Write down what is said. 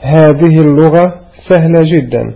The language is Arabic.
هذه اللغة سهلة جدا.